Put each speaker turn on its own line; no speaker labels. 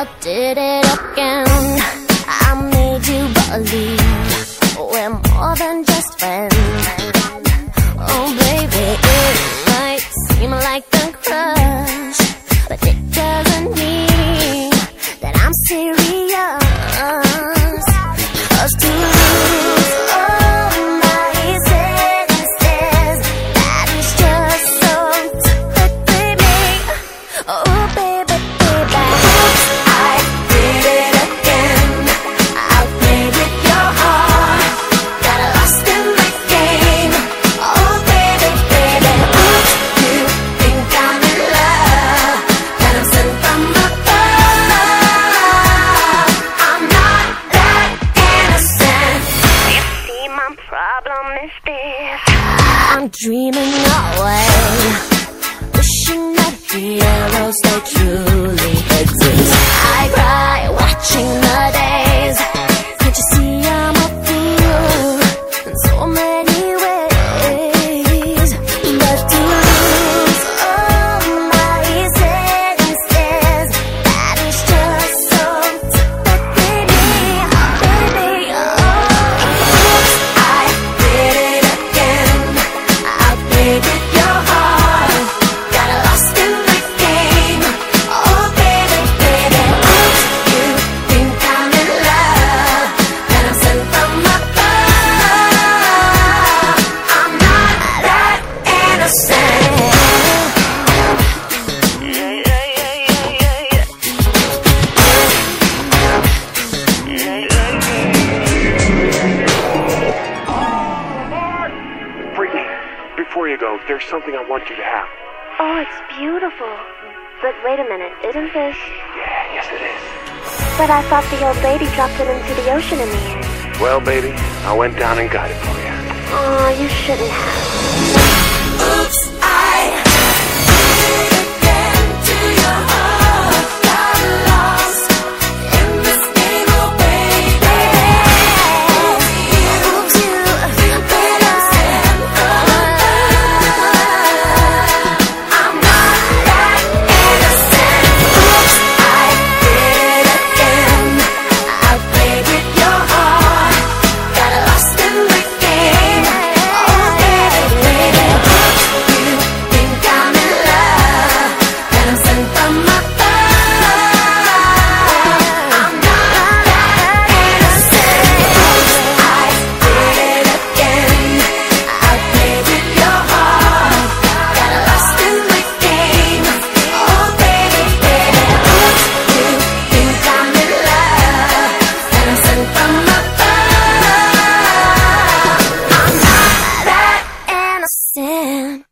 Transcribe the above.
I did it again. I made you believe. doesn't mean problem is this. I'm dreaming away
before you go, there's something I want you to have.
Oh, it's beautiful. But wait a minute, isn't this?
Yeah, yes it is.
But I thought the old lady dropped it into the ocean in the air.
Well, baby, I went down and got it for you.
Aw, oh, you shouldn't have. And.